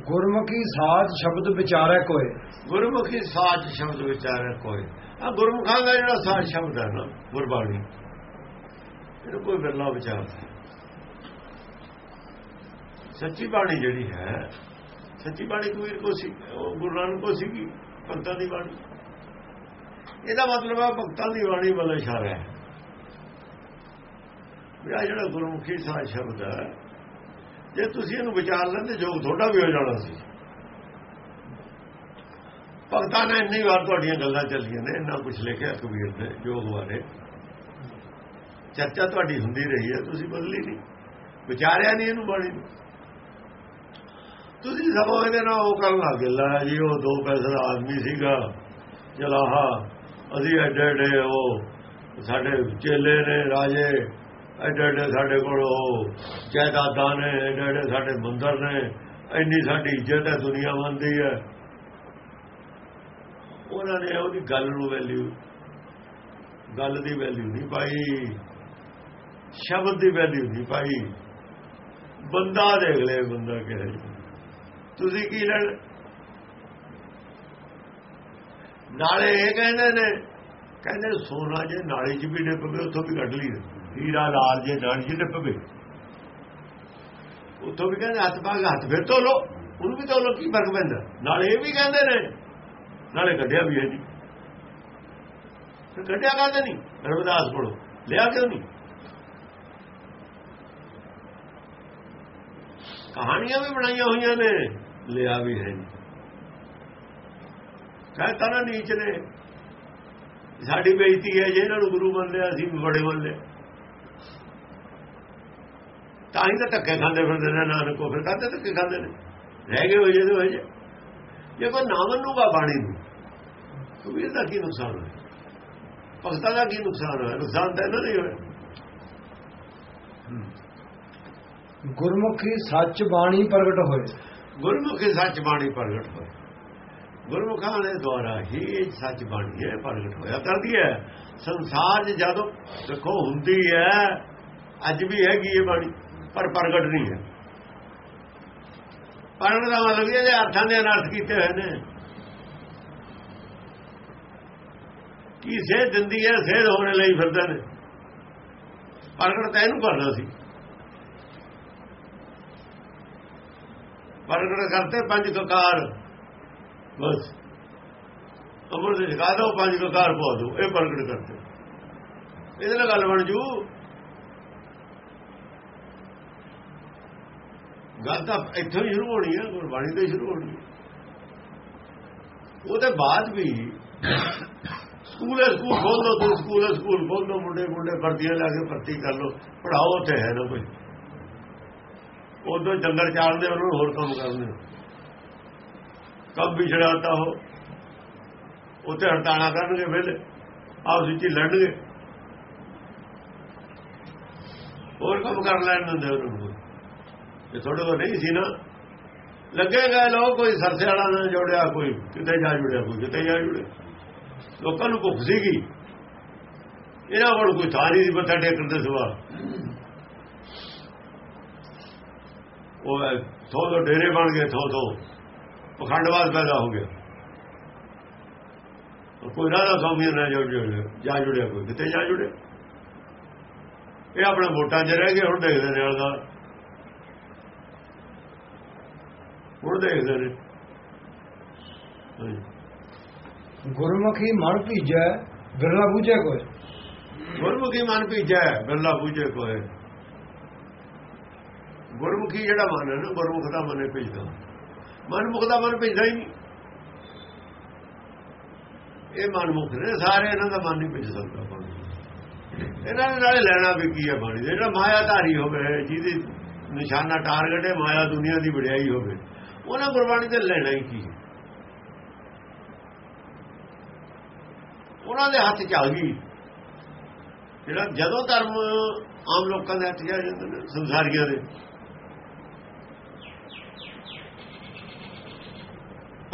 ਗੁਰਮੁਖੀ ਸਾਜ ਸ਼ਬਦ ਵਿਚਾਰੈ ਕੋਏ। ਗੁਰਮੁਖੀ ਸਾਜ ਸ਼ਬਦ ਵਿਚਾਰੇ ਕੋਏ। ਆ ਗੁਰਮੁਖਾਂ ਦਾ ਜਿਹੜਾ ਸਾਜ ਸ਼ਬਦ ਹੈ ਨਾ, ਗੁਰਬਾਣੀ, ਇਹਨੂੰ ਕੋਈ ਬਿਰਲਾ ਵਿਚਾਰ ਸੱਚੀ ਬਾਣੀ ਜਿਹੜੀ ਹੈ, ਸੱਚੀ ਬਾਣੀ ਕਬੀਰ ਕੋ ਸੀ, ਉਹ ਗੁਰੂ ਨਾਨਕ ਕੋ ਸੀਗੀ, ਭਗਤਾਂ ਦੀ ਬਾਣੀ। ਇਹਦਾ ਮਤਲਬ ਹੈ ਭਗਤਾਂ ਦੀ ਬਾਣੀ ਵੱਲ ਇਸ਼ਾਰਾ ਹੈ ਵੀ ਆ ਜਿਹੜਾ ਗੁਰਮੁਖੀ ਸਾਜ ਸ਼ਬਦ ਹੈ ਜੇ ਤੁਸੀਂ ਇਹਨੂੰ ਵਿਚਾਰ ਲੈਂਦੇ ਜੋਗ ਤੁਹਾਡਾ ਵੀ ਹੋ ਜਾਣਾ ਸੀ। ਭਗਤਾਂ ਨੇ ਇੰਨੀ ਵਾਰ ਤੁਹਾਡੀਆਂ ਗੱਲਾਂ ਚੱਲੀਆਂ ਨੇ, ਇੰਨਾ ਕੁਝ ਲਿਖਿਆ ਕਬੀਰ ਨੇ, ਜੋਗ ਬਾਰੇ ਚਰਚਾ ਤੁਹਾਡੀ ਹੁੰਦੀ ਰਹੀ ਹੈ, ਤੁਸੀਂ ਬਦਲੀ ਨਹੀਂ। ਵਿਚਾਰਿਆ ਨਹੀਂ ਇਹਨੂੰ ਬਾਣੀ ਤੁਸੀਂ ਸਭਾ ਇਹਦੇ ਨਾਲ ਉਹ ਕਰਨ ਲੱਗ ਗਿਆ ਜੀ, ਉਹ ਦੋ ਪੈਸੇ ਦਾ ਆਦਮੀ ਸੀਗਾ ਚਲਾਹਾ ਅਸੀਂ ਐਡੇ ਐਡੇ ਉਹ ਸਾਡੇ ਚੇਲੇ ਨੇ, ਰਾਜੇ ਐਡੇ ਐਡੇ ਸਾਡੇ ਕੋਲ ਉਹ ਜਾਇਦਾਦਾਂ ਨੇ, ਐਡੇ ਐਡੇ ਸਾਡੇ ਮੰਦਰ ਨੇ, ਇੰਨੀ ਸਾਡੀ ਇੱਜ਼ਤ ਹੈ ਦੁਨੀਆ ਮੰਨਦੀ ਹੈ। ਉਹਨਾਂ ਨੇ ਉਹਦੀ ਗੱਲ ਨੂੰ ਵੈਲਿਊ ਗੱਲ ਦੀ ਵੈਲਿਊ ਨਹੀਂ ਪਾਈ, ਸ਼ਬਦ ਦੀ ਵੈਲਿਊ ਨਹੀਂ ਪਾਈ। ਬੰਦਾ ਦੇਖ ਲੈ ਬੰਦਾ ਕਿਹੜਾ ਤੁਸੀਂ ਕੀ ਲੈਣ? ਨਾਲੇ ਇਹ ਕਹਿੰਦੇ ਨੇ, ਕਹਿੰਦੇ ਸੋਨਾ ਜੇ ਨਾਲੇ 'ਚ ਵੀ ਡਿੱਪ ਪਵੇ ਉੱਥੋਂ ਵੀ ਕੱਢ ਲਈ ਹੀਰਾ ਲਾਲ ਜੇ ਨਾਲੇ ਜੀ ਡਿੱਪ ਪਵੇ। ਉੱਥੋਂ ਵੀ ਕਹਿੰਦੇ ਹੱਥ ਪਾ ਕੇ ਹੱਥ ਫਿਰ ਧੋ ਲੋ ਉਹਨੂੰ ਵੀ ਧੋ ਲੋ ਕੀ ਫ਼ਰਕ ਪੈਂਦਾ? ਨਾਲੇ ਇਹ ਵੀ ਕਹਿੰਦੇ ਨੇ, ਨਾਲੇ ਕੱਢਿਆ ਵੀ ਹੈ ਜੀ। ਫਿਰ ਕੱਢਿਆ ਕਾਹਦੇ ਨਹੀਂ? ਰਵਿਦਾਸ ਕੋਲੋਂ, ਲਿਆ ਕਿਉਂ ਨਹੀਂ? ਕਹਾਣੀਆਂ ਵੀ ਬਣਾਈਆਂ ਹੋਈਆਂ ਨੇ, ਲਿਆ ਵੀ ਹੈ ਜੀ। ਕਹਿੰਦਾ ਨਾ ਨੀਚ ਨੇ। ਸਾਡੀ ਬੇਇੱਜ਼ਤੀ ਹੈ ਜੇ ਇਹਨਾਂ ਨੂੰ ਗੁਰੂ ਮੰਨ ਲਿਆ ਅਸੀਂ ਬੜੇ ਮੰਨ ਲਿਆ ਤਾਂ ਹੀ ਤਾਂ ਧੱਕੇ ਖਾਂਦੇ ਫਿਰਦੇ ਨੇ ਨਾਨਕ ਕੋ ਫਿਰ ਕਾਹਤੇ ਧੱਕੇ ਖਾਂਦੇ ਨੇ। ਰਹਿ ਗਏ ਹੋਏ ਜਿਹਦੇ ਹੋਏ ਜੇ। ਕੋਈ ਨਾ ਮੰਨੂਗਾ ਬਾਣੀ ਨੂੰ ਕਬੀਰ ਦਾ ਕੀ ਨੁਕਸਾਨ ਹੋਇਆ ਭਗਤਾਂ ਦਾ ਕੀ ਨੁਕਸਾਨ ਹੋਇਆ ਨੁਕਸਾਨ ਤਾਂ ਇਹਨਾਂ ਦਾ ਹੀ ਹੋਇਆ ਗੁਰਮੁਖੀ ਸੱਚ ਬਾਣੀ ਪ੍ਰਗਟ ਹੋਏ। ਗੁਰਮੁਖੀ ਸੱਚ ਬਾਣੀ ਪ੍ਰਗਟ ਹੋਈ ਗੁਰਮੁਖਾਂ ਦੇ ਦੁਆਰਾ ਹੀ ਇਹ ਸੱਚ ਬਾਣੀ ਹੈ ਪ੍ਰਗਟ ਹੋਇਆ। ਕਰਦੀ ਹੈ। ਸੰਸਾਰ 'ਚ ਜਦੋਂ ਦੇਖੋ ਹੁੰਦੀ ਹੈ ਅੱਜ ਵੀ ਹੈਗੀ ਇਹ ਬਾਣੀ। ਪਰ ਪ੍ਰਗਟ ਨਹੀਂ ਹੈ। ਪ੍ਰਗਟ ਦਾ ਮਤਲਬ ਇਹ ਅਰਥਾਂ ਦੇ ਅਨਰਥ ਕੀਤੇ ਹੋਏ ਨੇ। ਕੀ ਸੇ ਦਿੰਦੀ ਹੈ, ਸੇਧ ਹੋਣ ਲਈ ਫਿਰਦੇ ਨੇ। ਪ੍ਰਗਟ ਤਾਂ ਇਹਨੂੰ ਕਰਨਾ ਸੀ। ਪ੍ਰਗਟ ਕਰਤੇ ਪੰਜ ਕਕਾਰ ਬਸ। ਅਮਰ ਦੇ ਜਗਾ ਦੋ, ਪੰਜ ਕਕਾਰ ਪਾ ਦੋ। ਇਹ ਪ੍ਰਗਟ ਕਰਤੇ। ਇਹਦੇ ਨਾਲ ਗੱਲ ਬਣ ਜੂ। ਗੱਲ ਤਾਂ ਇੱਥੋਂ ਹੀ ਸ਼ੁਰੂ ਹੋਣੀ ਹੈ ਗੁਰਬਾਣੀ ਤੋਂ ਸ਼ੁਰੂ ਹੋਣੀ ਹੈ ਉਹਦੇ ਬਾਅਦ ਵੀ ਸਕੂਲ ਸਕੂਲ ਖੋਲ ਲੋ ਤੇ ਸਕੂਲ ਸਕੂਲ ਖੋਲ ਲੋ ਮੁੰਡੇ ਮੁੰਡੇ ਵਰਦੀਆਂ ਲਾ ਕੇ ਭਰਤੀ ਕਰ ਲੋ ਪੜਾਓ ਉੱਥੇ ਹੈ ਨਾ ਕੋਈ। ਉਦੋਂ ਜੰਗਲ ਚਾੜਦੇ, ਉਹਨਾਂ ਨੂੰ ਹੋਰ ਕੰਮ ਕਰਨੇ। ਕੰਮ ਵੀ ਛੜਾਤਾ ਹੋ ਉੱਥੇ ਹੜਤਾਣਾ ਕਰਨਗੇ ਫਿਰ ਆਪਸ ਵਿੱਚ ਲੜਨਗੇ। ਹੋਰ ਕੰਮ ਕਰ ਲੈਣ ਦਿੰਦੇ ਉਹਨੂੰ। ਨੂੰ ਤੁਹਾਡੇ ਕੋਲ ਨਹੀਂ ਸੀ ਨਾ। ਲੱਗੇ ਗਏ ਲੋਕ ਕੋਈ ਸਰਸੇ ਵਾਲਾ ਨਾ ਜੋੜਿਆ, ਕੋਈ ਕਿਤੇ ਜਾ ਜੁੜਿਆ, ਕੋਈ ਕਿਤੇ ਜਾ ਜੁੜਿਆ। ਲੋਕਾਂ ਨੂੰ ਭੁੱਖ ਸੀਗੀ। ਇਹਨਾਂ ਕੋਲ ਕੋਈ ਥਾਂ ਨਹੀਂ ਸੀ ਮੱਥਾ ਟੇਕਣ ਦੇ ਸਵਾ। ਉਹ ਥੋ ਥੋ ਡੇਰੇ ਬਣ ਗਏ, ਥੋ ਥੋ। ਪਖੰਡਵਾਦ ਪੈਦਾ ਹੋ ਗਿਆ। ਕੋਈ ਰਾਦਾ ਕੌਮੀ ਨਾਲ ਜੁੜ ਜੁੜਿਆ ਜਾ ਜੁੜਿਆ ਕੋਈ, ਕਿਤੇ ਜਾ ਜੁੜਿਆ। ਇਹ ਆਪਣੇ ਵੋਟਾਂ 'ਚ ਰਹਿ ਗਏ, ਹੁਣ ਦੇਖਦੇ ਨੇ ਆਲਦਾ ਹੁਣ ਦੇਖਦੇ ਨੇ। ਗੁਰਮੁਖੀ ਮਨ ਭੀਜੈ ਬਿਰਲਾ ਬੂਝੈ ਕੋਏ ਗੁਰਮੁਖੀ ਮਨ ਭੀਜੈ ਬਿਰਲਾ ਬੂਝੇ ਕੋਏ ਗੁਰਮੁਖੀ ਜਿਹੜਾ ਮਨ ਹੈ ਨਾ ਗੁਰਮੁਖ ਦਾ ਮਨ ਭੇਜਦਾ। ਮਨਮੁਖ ਦਾ ਮਨ ਭੇਜਦਾ ਹੀ ਨਹੀਂ। ਇਹ ਮਨਮੁਖ ਨੇ ਸਾਰੇ ਇਹਨਾਂ ਦਾ ਮਨ ਨਹੀਂ ਭੇਜ ਸਕਦਾ ਇਹਨਾਂ ਦੇ ਨਾਲੇ ਲੈਣਾ ਵੀ ਕੀ ਹੈ ਬਾਣੀ ਜਿਹੜਾ ਮਾਇਆਧਾਰੀ ਹੋਵੇ ਜਿਹਦੀ ਨਿਸ਼ਾਨਾ ਟਾਰਗੇਟ ਹੈ ਮਾਇਆ ਦੁਨੀਆ ਦੀ ਵਡਿਆਈ ਹੋਵੇ। ਉਹਨਾਂ ਗੁਰਬਾਣੀ ਤੇ ਲੈਣਾ ਹੀ ਕੀ? ਉਹਨਾਂ ਦੇ ਹੱਥ ਚ ਆ ਗਈ। ਜਿਹੜਾ ਜਦੋਂ ਧਰਮ ਆਮ ਲੋਕਾਂ ਦੇ ਹੱਥ 'ਚ ਆ ਜਾਂਦੇ ਨੇ, ਸੰਸਾਰੀਆਂ ਦੇ।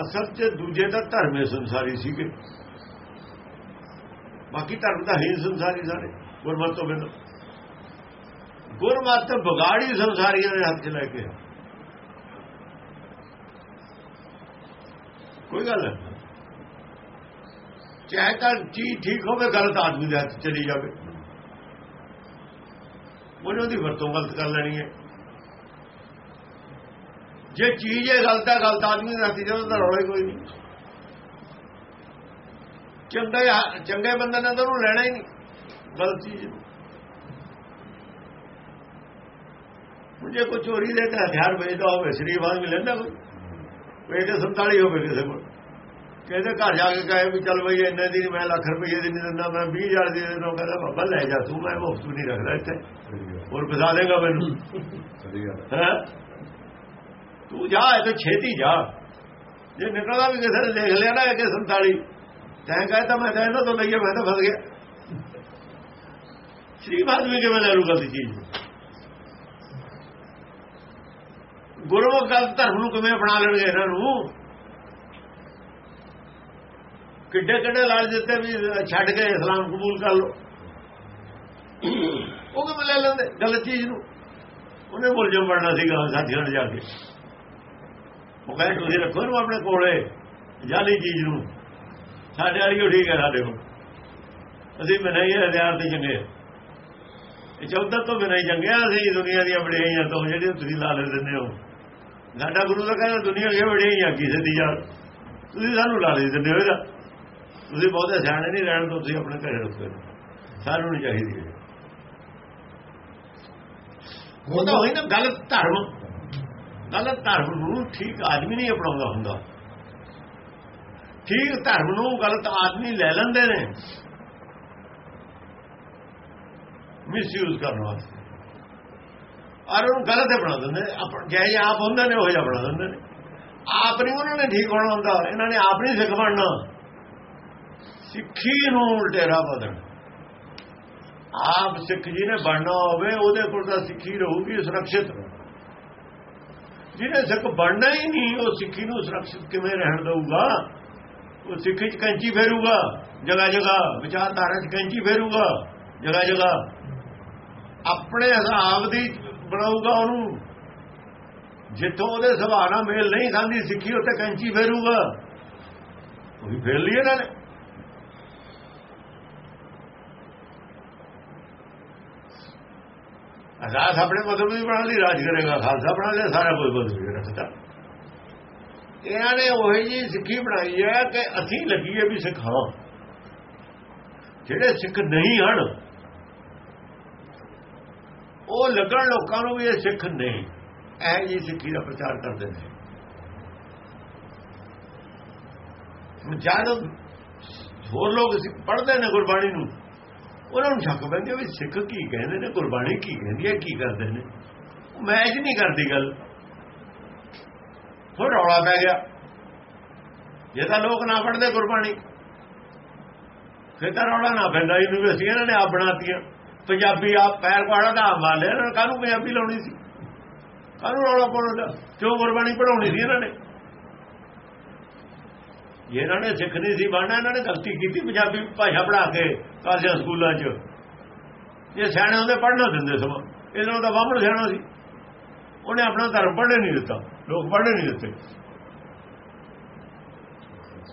ਅਸਲ 'ਚ ਦੂਜੇ ਦਾ ਧਰਮ ਹੈ ਸੰਸਾਰੀ ਸੀਗੇ। ਬਾਕੀ ਧਰਮ ਤਾਂ ਹੈ ਸੰਸਾਰੀ ਸਾਰੇ, ਗੁਰਮਤ ਤੋਂ ਬਿਨਾਂ। ਗੁਰਮਤ ਬਗਾੜੀ ਸੰਸਾਰੀਆਂ ਦੇ ਹੱਥ 'ਚ ਲੈ ਕੇ ਕੋਈ ਗੱਲ ਨਹੀਂ। ਚਾਹੇ ਤਾਂ ਚੀਜ਼ ਠੀਕ ਹੋਵੇ, ਗਲਤ ਆਦਮੀ ਦੇ ਹੱਥ ਚਲੀ ਜਾਵੇ। ਉਹਨੇ ਉਹਦੀ ਵਰਤੋਂ ਗਲਤ ਕਰ ਲੈਣੀ ਹੈ। ਜੇ ਚੀਜ਼ ਇਹ ਗਲਤ ਹੈ, ਗਲਤ ਆਦਮੀ ਦੇ ਹੱਥ ਜਦੋਂ ਤਾਂ ਰੌਲਾ ਕੋਈ ਨਹੀਂ। ਚੰਗੇ ਚੰਗੇ ਬੰਦੇ ਨੇ ਤਾਂ ਉਹਨੂੰ ਲੈਣਾ ਹੀ ਨਹੀਂ। ਗਲਤ ਚੀਜ਼ ਨੂੰ ਜੇ ਕੋਈ ਚੋਰੀ ਦੇ ਤਾਂ ਹਥਿਆਰ ਵੇਚਦਾ ਹੋਵੇ, ਸ਼ਰੀਫ ਆਦਮੀ ਲੈਂਦਾ ਕੋਈ। ਵੇਚ 47 ਹੋਵੇ ਕਿਸੇ ਕੋਲ। ਕਹਿੰਦੇ ਘਰ ਜਾ ਕੇ ਕਹੇ ਵੀ ਚੱਲ ਬਈ ਇੰਨੇ ਦੀ ਮੈਂ ਲੱਖ ਰੁਪਏ ਦੀ ਨਹੀਂ ਦਿੰਦਾ ਮੈਂ 20000 ਦੀ ਦਿੰਦਾ। ਕਹਿੰਦਾ ਬਾਬਾ ਲੈ ਜਾ ਤੂੰ ਮੈਂ ਮੁਫਤ ਨਹੀਂ ਰੱਖਦਾ ਇੱਥੇ। ਹੋਰ ਫਸਾ ਦੇਗਾ ਮੈਨੂੰ। ਹੈ? ਤੂੰ ਜਾ ਇਹ ਛੇਤੀ ਜਾ। ਜੇ ਨਿਕਲਦਾ ਵੀ ਕਿਸੇ ਨੇ ਦੇਖ ਲਿਆ ਨਾ ਕਿ 47 ਤੈਂ ਕਹਿੰਦਾ ਮੈਂ ਤਾਂ ਇਹਨਾਂ ਤੋਂ ਲਈਏ ਮੈਂ ਤਾਂ ਫਸ ਗਿਆ। ਸ਼ਰੀਫਾਨ ਵੀ ਕਿਵੇਂ ਲੈ ਲੂਗਾ ਦੀ ਚੀਜ਼? ਗੁਰਮੁਖ ਗਲਤ ਧਰਮ ਨੂੰ ਕਿਵੇਂ ਅਪਣਾ ਲੈਣਗੇ ਇਹਨਾਂ ਨੂੰ? ਕਿੱਡੇ ਕਿੱਡੇ ਲਾਲ ਦਿੱਤੇ ਵੀ ਛੱਡ ਕੇ ਇਸਲਾਮ ਕਬੂਲ ਕਰ ਲੋ ਉਹ ਕਿਵੇਂ ਲੈ ਲੈਂਦੇ ਗਲਤ ਚੀਜ਼ ਨੂੰ? ਉਹਨੇ ਮੁਲਜ਼ਮ ਬਣਨਾ ਸੀਗਾ, ਸਾਥੀਆਂ ਨਾਲ ਜਾ ਕੇ। ਉਹ ਕਹਿੰਦੇ, ਤੁਸੀਂ ਰੱਖੋ ਨੂੰ ਆਪਣੇ ਕੋਲੇ, ਜਾਲੀ ਚੀਜ਼ ਨੂੰ। ਸਾਡੇ ਵਾਲੀ ਉਹ ਠੀਕ ਹੈ ਸਾਡੇ ਕੋਲ। ਅਸੀਂ ਬਣਾਈ ਹਜ਼ਾਰ ਤੇ ਚੰਗੇ ਇਹ ਚੌਧਰ ਤੋਂ ਬਿਨਾਂ ਹੀ ਚੰਗੇ ਅਸੀਂ ਦੁਨੀਆ ਦੀਆਂ ਬੜੀਆਂ ਤੋਂ ਜਿਹੜੀਆਂ ਤੁਸੀਂ ਲਾਲੇ ਦਿੰਦੇ ਹੋ ਸਾਡਾ ਗੁਰੂ ਦਾ ਕਹਿੰਦਾ ਦੁਨੀਆ ਇਹ ਬੜੀਆਂ ਕਿਸੇ ਦੀ ਯਾਰ। ਤੁਸੀਂ ਸਾਨੂੰ ਲਾਲੇ ਦਿੰਦੇ ਹੋ ਇਹਦਾ। ਤੁਸੀਂ ਬਹੁਤੇ ਸਿਆਣੇ ਨਹੀਂ ਰਹਿਣ ਤੋਂ ਤੁਸੀਂ ਆਪਣੇ ਘਰੇ ਰੱਖੋ ਸਾਨੂੰ ਨਹੀਂ ਚਾਹੀਦੀ ਉਹ ਤਾਂ ਹੋਈ ਨਾ ਗਲਤ ਧਰਮ। ਗਲਤ ਧਰਮ ਨੂੰ ਠੀਕ ਆਦਮੀ ਨਹੀਂ ਅਪਣਾਉਂਦਾ ਹੁੰਦਾ। ਠੀਕ ਧਰਮ ਨੂੰ ਗਲਤ ਆਦਮੀ ਲੈ ਲੈਂਦੇ ਨੇ। ਮਿਸਯੂਜ਼ ਕਰਨ ਵਾਸਤੇ। ਔਰ ਉਹਨੂੰ ਗਲਤ ਬਣਾ ਦਿੰਦੇ ਨੇ। ਜੇ ਆਪ ਹੁੰਦੇ ਨੇ, ਉਹ ਜਿਹਾ ਬਣਾ ਦਿੰਦੇ ਨੇ। ਆਪ ਨਹੀਂ ਉਹਨਾਂ ਨੇ ਠੀਕ ਹੋਣਾ ਹੁੰਦਾ। ਇਹਨਾਂ ਨੇ ਆਪ ਨਹੀਂ ਸਿੱਖ ਬਣਨਾ। ਸਿੱਖੀ ਨੂੰ ਉਲਟੇਰਾ ਬਦਲ ਆਪ ਸਿੱਖ ਜੀ ਨੇ ਬਣਨਾ ਹੋਵੇ, ਉਹਦੇ ਕੋਲ ਤਾਂ ਸਿੱਖੀ ਰਹੂਗੀ ਸੁਰੱਖਿਅਤ। ਜਿਹਨੇ ਸਿੱਖ ਬਣਨਾ ਹੀ ਨਹੀਂ, ਉਹ ਸਿੱਖੀ ਨੂੰ ਸੁਰੱਖਿਅਤ ਕਿਵੇਂ ਰਹਿਣ ਦਊਗਾ? ਉਹ ਸਿੱਖ ਚ ਕੈਂਚੀ ਫੇਰੂਗਾ। ਜਗਾ ਜਗਾ ਵਿਚਾਰਧਾਰਾ ਚ ਕੈਂਚੀ ਫੇਰੂਗਾ। ਜਗਾ ਜਗਾ ਆਪਣੇ ਹਿਸਾਬ ਦੀ ਬਣਾਊਗਾ ਉਹਨੂੰ। ਜਿੱਥੋਂ ਉਹਦੇ ਸੁਭਾਅ ਨਾਲ ਮੇਲ ਨਹੀਂ ਖਾਂਦੀ ਸਿੱਖੀ ਉੱਤੇ ਕੈਂਚੀ ਫੇਰੂਗਾ। ਉਹੀ ਫੇਰ ਲਈ ਇਹਨਾਂ ਨੇ। ਅਸਾਸ ਆਪਣੇ ਮਤਲਬ ਦੀ ਬਣਾ ਲਈ ਰਾਜ ਕਰੇਗਾ, ਖਾਲਸਾ ਬਣਾ ਲਿਆ, ਸਾਰਾ ਕੁਝ ਬਦਲ ਰੱਖਦਾ ਇਹਨਾਂ ਨੇ ਉਹ ਜੀ ਸਿੱਖੀ ਬਣਾਈ ਹੈ ਕਿ ਅਸੀਂ ਲੱਗੀਏ ਵੀ ਸਿੱਖਾਂ ਜਿਹੜੇ ਸਿੱਖ ਨਹੀਂ ਹਨ ਉਹ ਲੱਗਣ ਲੋਕਾਂ ਨੂੰ ਵੀ ਇਹ ਸਿੱਖ ਨਹੀਂ। ਇਹ ਜੀ ਸਿੱਖੀ ਦਾ ਪ੍ਰਚਾਰ ਕਰਦੇ ਨੇ। ਜਦ ਹੋਰ ਲੋਕ ਪੜ੍ਹਦੇ ਨੇ ਗੁਰਬਾਣੀ ਨੂੰ, ਉਹਨਾਂ ਨੂੰ ਸ਼ੱਕ ਪੈਂਦੀ ਵੀ ਸਿੱਖ ਕੀ ਕਹਿੰਦੇ ਨੇ, ਗੁਰਬਾਣੀ ਕੀ ਕਹਿੰਦੀ ਹੈ, ਕੀ ਕਰਦੇ ਨੇ। ਮੈਚ ਨਹੀਂ ਕਰਦੀ ਗੱਲ। ਥੋੜਾ ਰੌਲਾ ਪੈ ਗਿਆ। ਜੇ ਤਾਂ ਲੋਕ ਨਾ ਪੜ੍ਹਦੇ ਗੁਰਬਾਣੀ, ਫਿਰ ਤਾਂ ਰੌਲਾ ਨਾ ਪੈਂਦਾ। ਇਹਨੂੰ ਵੀ ਅਸੀਂ ਇਹਨਾਂ ਨੇ ਆਪ ਬਣਾਤੀਆਂ। ਪੰਜਾਬੀ ਆਪ ਪੈਰ ਪਾੜਾ ਦਾ ਮਾਲ ਇਹਨਾਂ ਕਾਹਨੂੰ ਪੰਜਾਬੀ ਲਾਉਣੀ ਸੀ? ਕਾਹਨੂੰ ਰੌਲਾ ਪਾਉਣਾ ਕਿਉਂ ਗੁਰਬਾਣੀ ਪੜਾਉਣੀ ਸੀ ਇਹਨਾਂ ਨੇ? ਜੇ ਇਹਨਾਂ ਨੇ ਸਿੱਖ ਨਹੀਂ ਸੀ ਬਣਨਾ, ਇਹਨਾਂ ਨੇ ਗਲਤੀ ਕੀਤੀ ਪੰਜਾਬੀ ਭਾਸ਼ਾ ਪੜਾ ਕੇ ਕਾਲਜਾਂ, ਸਕੂਲਾਂ 'ਚ। ਜੇ ਸਿਆਣੇ ਹੁੰਦੇ ਪੜ੍ਹਨਾ ਦਿੰਦੇ ਸਮਾਂ ਇਹਨਾਂ ਦਾ ਬਾਹਮਣ ਸਿਆਣਾ ਸੀ। ਉਹਨੇ ਆਪਣਾ ਧਰਮ ਪੜ੍ਹਨ ਨਹੀਂ ਦਿੱਤਾ। ਲੋਕ ਪੜ੍ਹਨੇ ਨਹੀਂ ਦਿੱਤੇ।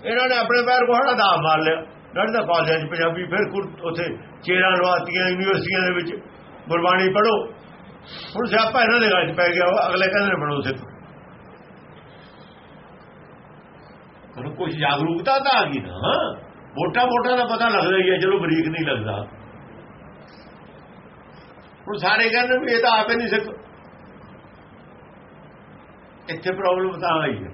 ਇਹਨਾਂ ਨੇ ਆਪਣੇ ਪੈਰ ਕੋਹੜਾ ਦਾ ਮਾਰ ਲਿਆ। ਲੜਦਾ ਕਾਲਜਾਂ 'ਚ ਪੰਜਾਬੀ, ਫਿਰ ਉੱਥੇ ਚੇਰਾ ਲਵਾਤੀਆਂ ਯੂਨੀਵਰਸਿਟੀਆਂ ਦੇ ਵਿੱਚ ਗੁਰਬਾਣੀ ਪੜੋ ਹੁਣ ਸਿਆਪਾ ਇਹਨਾਂ ਦੇ ਗੱਲ 'ਚ ਪੈ ਗਿਆ ਅਗਲੇ ਕਹਿੰਦੇ ਨੇ ਬਣੋ ਸਿੱਖ ਹੁਣ ਕੁਝ ਜਾਗਰੂਕਤਾ ਤਾਂ ਆ ਗਈ ਨਾ ਮੋਟਾ ਮੋਟਾ ਦਾ ਪਤਾ ਲੱਗਦਾ ਹੀ ਹੈ, ਚਲੋ ਬਰੀਕ ਨਹੀਂ ਲੱਗਦਾ। ਹੁਣ ਸਾਰੇ ਕਹਿੰਦੇ ਵੀ ਇਹ ਤਾਂ ਆਪੇ ਨਹੀਂ ਸਿੱਖ ਇੱਥੇ ਪ੍ਰੋਬਲਮ ਤਾਂ ਆਈ ਹੈ।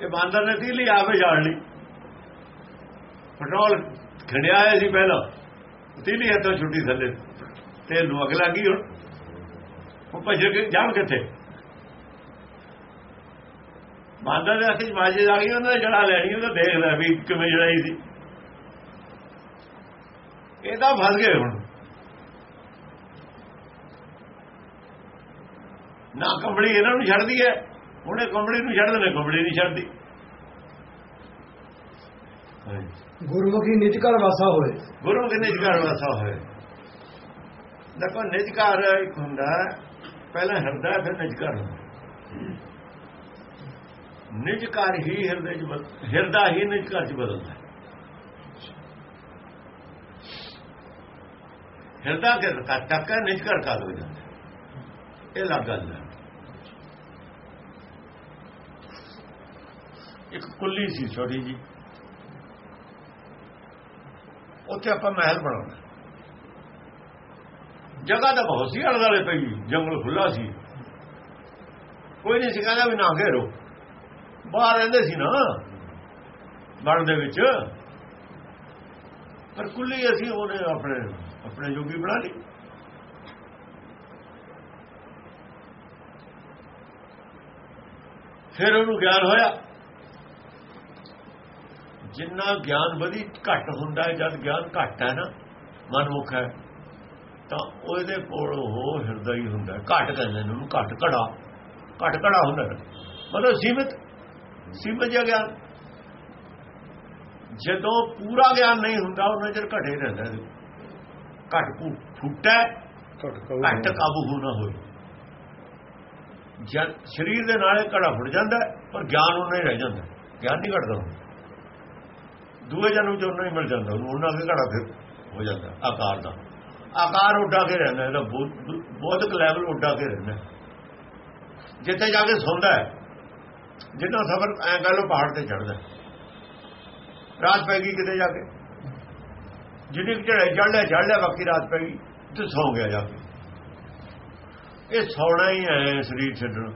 ਇਹ ਬਾਂਦਰ ਨੇ ਤੀਲੀ ਆਪੇ ਜਾਣ ਲਈ। ਪੈਟਰੋਲ ਖੜਿਆ ਹੋਇਆ ਸੀ ਪਹਿਲਾਂ, ਤੀਲੀ ਇੱਥੋਂ ਛੁੱਟੀ ਥੱਲੇ। ਤੇ ਨੂੰ ਅਗ ਲੱਗੀ ਹੁਣ। ਉਹ ਭੱਜ ਕੇ ਜਾਣ ਕਿੱਥੇ? ਬਾਂਦਰ ਦੇ ਹੱਥ ਮਾਜੇ ਆ ਗਈ ਉਹਨਾਂ ਨੇ ਜੜਾ ਲੈਣੀ ਉਹ ਦੇਖ ਦੇਖਦਾ ਵੀ ਕਿਵੇਂ ਜੜਾਈ ਸੀ। ਇਹ ਤਾਂ ਫਸ ਗਏ ਹੁਣ। ਨਾ ਕੰਬੜੀ ਇਹਨਾਂ ਨੂੰ ਛੱਡਦੀ ਹੈ ਉਹਨੇ ਕੰਬੜੀ ਨੂੰ ਛੱਡ ਦੇਣਾ ਕੰਬੜੀ ਨਹੀਂ ਛੱਡਦੀ। ਗੁਰਮੁਖੀ ਨਿਜ ਘਰ ਵਾਸਾ ਹੋਏ। ਗੁਰੂ ਕੇ ਨਿਜਕਾਰ ਵਾਸਾ ਹੋਏ। ਦੇਖੋ ਨਿਜਕਾਰ ਇੱਕ ਹੁੰਦਾ ਪਹਿਲਾਂ ਹਿਰਦਾ ਫਿਰ ਨਿਜਕਾਰ ਹੁੰਦਾ ਨਿਜ ਘਰ ਹੀ ਹਿਰਦੇ ਚ ਹਿਰਦਾ ਹੀ ਨਿਜ ਘਰ ਚ ਬਦਲਦਾ। ਹਿਰਦਾ ਕੇ ਤੱਕ ਨਿਜ ਘਰ ਕਾਦ ਹੋ ਜਾਂਦਾ। ਇਹ ਲੱਗ ਗੱਲ ਹੈ। ਇੱਕ ਕੁੱਲੀ ਸੀ ਛੋਟੀ ਜੀ ਉੱਥੇ ਆਪਾਂ ਮਹਿਲ ਬਣਾਉਣਾ ਜਗ੍ਹਾ ਤਾਂ ਬਹੁਤ ਸੀ ਅਲਗ ਵਾਲੇ ਪਈ, ਜੰਗਲ ਖੁੱਲਾ ਸੀ। ਕੋਈ ਨਹੀਂ ਸੀ, ਕਹਿੰਦਾ ਵੀ ਨਾ ਘੇਰੋ। ਬਾਹਰ ਰਹਿੰਦੇ ਸੀ ਨਾ ਬਣ ਦੇ ਵਿੱਚ। ਪਰ ਕੁੱਲੀ ਅਸੀਂ ਉਹਨੇ ਆਪਣੇ ਆਪਣੇ ਜੋਗੀ ਬਣਾ ਲਈ। ਫਿਰ ਉਹਨੂੰ ਗਿਆਨ ਹੋਇਆ। ਜਿੰਨਾ ਗਿਆਨ ਵਧੀ ਘੱਟ ਹੁੰਦਾ ਹੈ ਜਦ ਗਿਆਨ ਘੱਟ ਹੈ ਨਾ ਮਨਮੁਖ ਹੈ ਤਾਂ ਉਹਦੇ ਕੋਲ ਉਹ ਹਿਰਦਾ ਹੀ ਹੁੰਦਾ। ਘੱਟ ਕਹਿੰਦੇ ਨੇ ਉਹਨੂੰ ਘੱਟ ਘੜਾ ਘੱਟ ਘੜਾ ਹੁੰਦਾ। ਮਤਲਬ ਸੀਮਿਤ ਸੀਮਿਤ ਜਿਹਾ ਗਿਆਨ ਜਦੋਂ ਪੂਰਾ ਗਿਆਨ ਨਹੀਂ ਹੁੰਦਾ ਉਹਨਾਂ ਚਿਰ ਘਟੇ ਰਹਿੰਦਾ। ਘੱਟ ਫੂ- ਫੁੱਟਾ ਘਟ ਕਾਬੂ ਹੋਣਾ ਹੋਏ ਜਦ ਸਰੀਰ ਦੇ ਨਾਲੇ ਘੜਾ ਫੁੱਟ ਜਾਂਦਾ ਪਰ ਗਿਆਨ ਉਹਨਾਂ ਰਹਿ ਜਾਂਦਾ। ਗਿਆਨ ਨਹੀਂ ਘਟਦਾ ਹੁੰਦਾ। ਦੂਏ ਜਨਮ ਚ ਉਹਨਾਂ ਹੀ ਮਿਲ ਜਾਂਦਾ, ਉਹਨੂੰ ਉਹਨਾਂ ਦੇ ਘੜਾ ਫਿਰ ਹੋ ਜਾਂਦਾ, ਆਕਾਰ ਦਾ। ਆਕਾਰ ਉੱਡਾ ਕੇ ਰਹਿੰਦਾ, ਇਹਦਾ ਬੌਧ- ਬੌਧਿਕ ਲੈਵਲ ਉੱਡਾ ਕੇ ਰਹਿੰਦਾ। ਜਿੱਥੇ ਜਾ ਕੇ ਸੌਂਦਾ ਹੈ ਜਿੰਨਾ ਸਫਰ ਐ ਗੱਲ ਉਹ ਪਹਾੜ ਤੇ ਚੜਦਾ ਰਾਤ ਪੈ ਗਈ ਕਿਤੇ ਜਾ ਕੇ। ਜਿੰਨੀ ਕੁ ਚੜਾਈ ਚੜ ਲਿਆ ਚੜ ਲਿਆ, ਬਾਕੀ ਰਾਤ ਪੈ ਗਈ ਤੇ ਸੌਂ ਗਿਆ ਜਾ ਕੇ। ਇਹ ਸੌਣਾ ਹੀ ਹੈ, ਸਰੀਰ ਛੱਡਣ।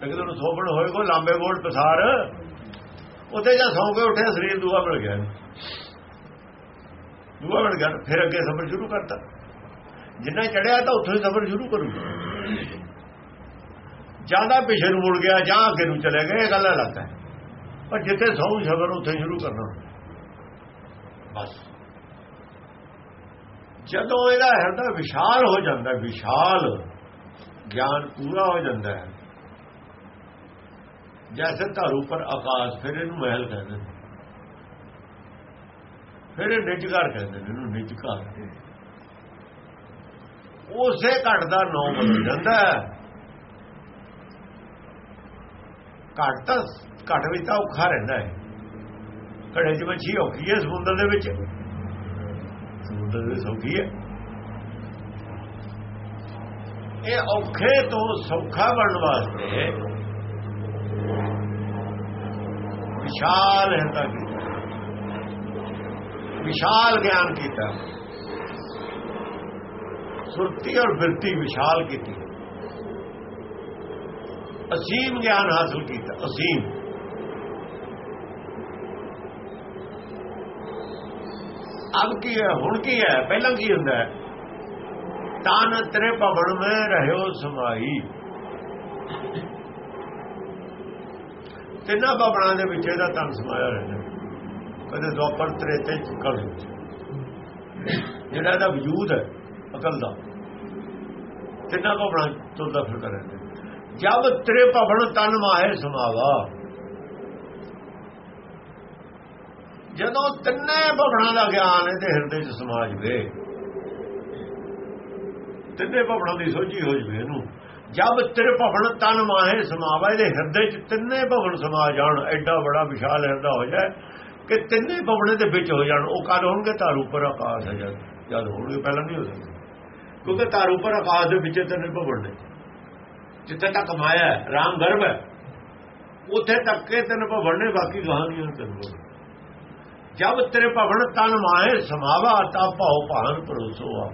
ਲੇਕਿਨ ਦਿਨ ਸੋਪਣ ਹੋਏਗਾ ਲਾਂਬੇ ਗੋਲ ਪਸਾਰ। ਉੱਥੇ ਜਾਂ ਸੌਂ ਕੇ ਉੱਠਿਆ ਸਰੀਰ ਦੂਆ ਮਿਲ ਗਿਆ ਦੂਆ ਮਿਲ ਗਿਆ, ਫਿਰ ਅੱਗੇ ਸਫ਼ਰ ਸ਼ੁਰੂ ਕਰਤਾ। ਜਿੰਨਾ ਚੜਿਆ ਤਾਂ ਉੱਥੋਂ ਹੀ ਸਫ਼ਰ ਸ਼ੁਰੂ ਕਰੂ। ਜ਼ਿਆਦਾ ਪਿਛੇ ਨੂੰ ਮੁੜ ਗਿਆ, ਜਾਂ ਅੱਗੇ ਨੂੰ ਚਲੇ ਗਿਆ ਇਹ ਗੱਲ ਅਲੱਗ ਹੈ। ਪਰ ਜਿੱਥੇ ਸੌਂ ਸਫ਼ਰ, ਉੱਥੇ ਸ਼ੁਰੂ ਕਰਨਾ। ਬਸ। ਜਦੋਂ ਇਹਦਾ ਹਿਰਦਾ ਵਿਸ਼ਾਲ ਹੋ ਜਾਂਦਾ, ਵਿਸ਼ਾਲ, ਗਿਆਨ ਪੂਰਾ ਹੋ ਜਾਂਦਾ ਹੈ ਜੈਸੇ ਧਾਰੂ ਪਰ ਆਕਾਸ਼, ਫਿਰ ਇਹਨੂੰ ਮਹਿਲ ਕਹਿੰਦੇ ਨੇ। ਫਿਰ ਇਹ ਨਿਜ ਘਰ ਕਹਿੰਦੇ ਨੇ ਇਹਨੂੰ ਨਿਜ ਘਰ ਉਸੇ ਘਟ ਦਾ ਨਾਮ ਬਦਲ ਜਾਂਦਾ ਹੈ। ਘਟ ਤਾਂ, ਘਟ ਵਿੱਚ ਤਾਂ ਔਖਾ ਰਹਿੰਦਾ ਹੈ। ਘੜੇ 'ਚ ਮੱਛੀ ਔਖੀ ਹੈ, ਸਮੁੰਦਰ ਦੇ ਵਿੱਚ। ਸਮੁੰਦਰ ਦੇ ਵਿੱਚ ਸੌਖੀ ਹੈ। ਇਹ ਔਖੇ ਤੋਂ ਸੌਖਾ ਬਣਨ ਵਾਸਤੇ ਵਿਸ਼ਾਲ ਹਿਰਦਾ ਕੀਤਾ ਵਿਸ਼ਾਲ ਗਿਆਨ ਕੀਤਾ। ਸੁਰਤੀ ਔਰ ਬਿਰਤੀ ਵਿਸ਼ਾਲ ਕੀਤੀ। ਅਸੀਮ ਗਿਆਨ ਹਾਸਲ ਕੀਤਾ, ਅਸੀਮ। ਅਬ ਕੀ ਹੈ, ਹੁਣ ਕੀ ਹੈ? ਪਹਿਲਾਂ ਕੀ ਹੁੰਦਾ ਹੈ? ਤਾਨ ਤੇਰੇ ਭਵਨ ਮੈਂ ਰਹਿਓ ਸਮਾਈ। ਤਿੰਨਾਂ ਭਵਨਾਂ ਦੇ ਵਿੱਚ ਇਹਦਾ ਤਨ ਸਮਾਇਆ ਰਹਿੰਦਾ ਕਦੇ ਦੁਆਪਰ ਤ੍ਰੇਤੇ ਕਲ ਜਿਹੜਾ ਇਹਦਾ ਵਜੂਦ ਹੈ, ਅਕਲ ਦਾ। ਤਿੰਨਾਂ ਭਵਨਾਂ ਤੁਰਦਾ ਫਿਰਦਾ ਰਹਿੰਦਾ ਜਦ ਤ੍ਰੇ ਭਵਨ ਤਨ ਮਾਹੇ ਸਮਾਵਾ। ਜਦੋਂ ਤਿੰਨੇ ਭਵਨਾਂ ਦਾ ਗਿਆਨ ਇਹਦੇ ਹਿਰਦੇ 'ਚ ਸਮਾ ਜਵੇ, ਤਿੰਨੇ ਭਵਨਾਂ ਦੀ ਸੋਝੀ ਹੋ ਜਵੇ ਇਹਨੂੰ। ਜਦ ਤ੍ਰਿਭਵਨ ਤਨ ਮਾਹੇ ਸਮਾਵਾ, ਇਹਦੇ ਹਿਰਦੇ 'ਚ ਤਿੰਨੇ ਭਵਨ ਸਮਾ ਜਾਣ, ਐਡਾ ਬੜਾ ਵਿਸ਼ਾਲ ਹਿਰਦਾ ਹੋ ਜਾਏ ਕਿ ਤਿੰਨੇ ਭਵਨ ਦੇ ਵਿੱਚ ਹੋ ਜਾਣ। ਉਹ ਕਦ ਹੋਣਗੇ? ਧਾਰੂ ਪਰ ਆਕਾਸ਼ ਹੈ ਜਦ ਜਦ ਹੋਣਗੇ, ਪਹਿਲਾਂ ਨਹੀਂ ਹੋ ਸਕਦੇ। ਕਿਉਂਕਿ ਤਾਰੂ ਉੱਪਰ ਆਕਾਸ਼ ਦੇ ਵਿੱਚ ਤਿੰਨੇ ਭਵਨ ਨੇ। ਜਿੱਥੇ ਤੱਕ ਮਾਇਆ ਹੈ, ਰਾਮ ਗਰਭ ਹੈ, ਉੱਥੇ ਤੱਕ ਕੇ ਤਿੰਨ ਭਵਨ ਨੇ, ਬਾਕੀ ਕਹਾਣੀਆਂ ਤਿੰਨ ਭਵਨ ਜਬ ਤੇਰੇ ਭਵਨ ਤਨ ਮਾਏ ਸਮਾਵਾ, ਤਾਂ ਭਾਉ ਭਾਨ ਪਰੋਸੋ ਆ।